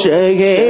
خوش گے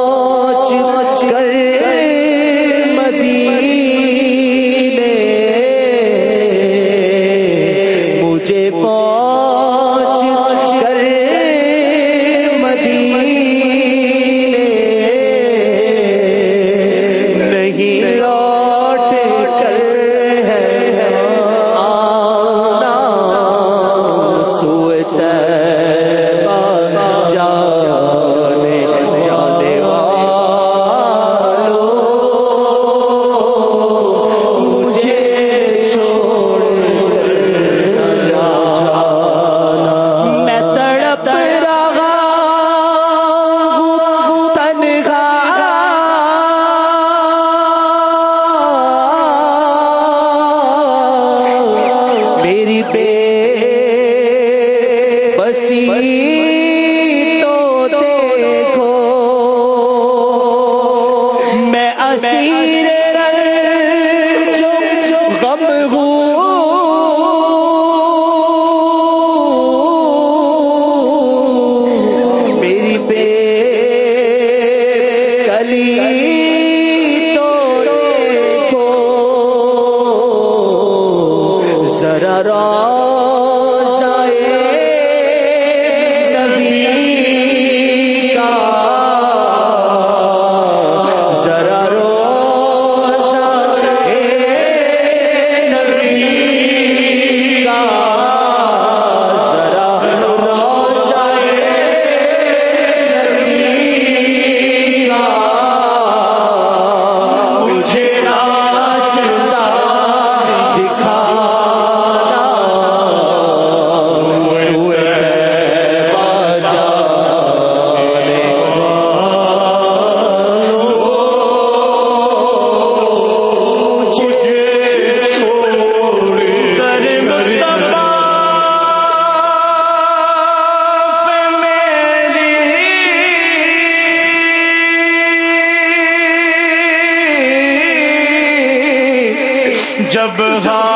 کر کرا سب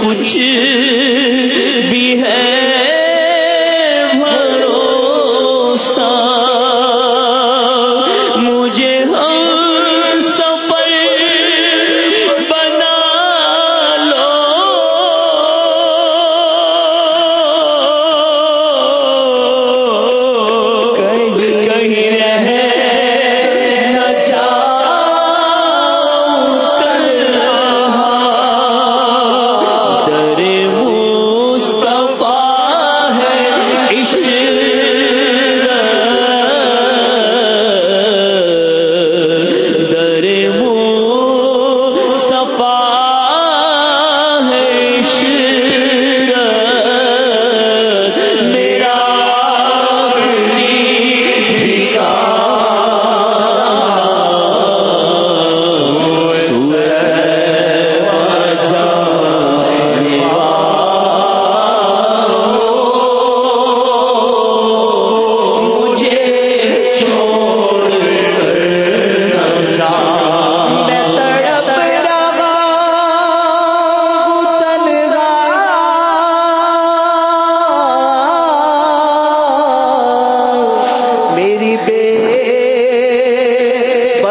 کچھ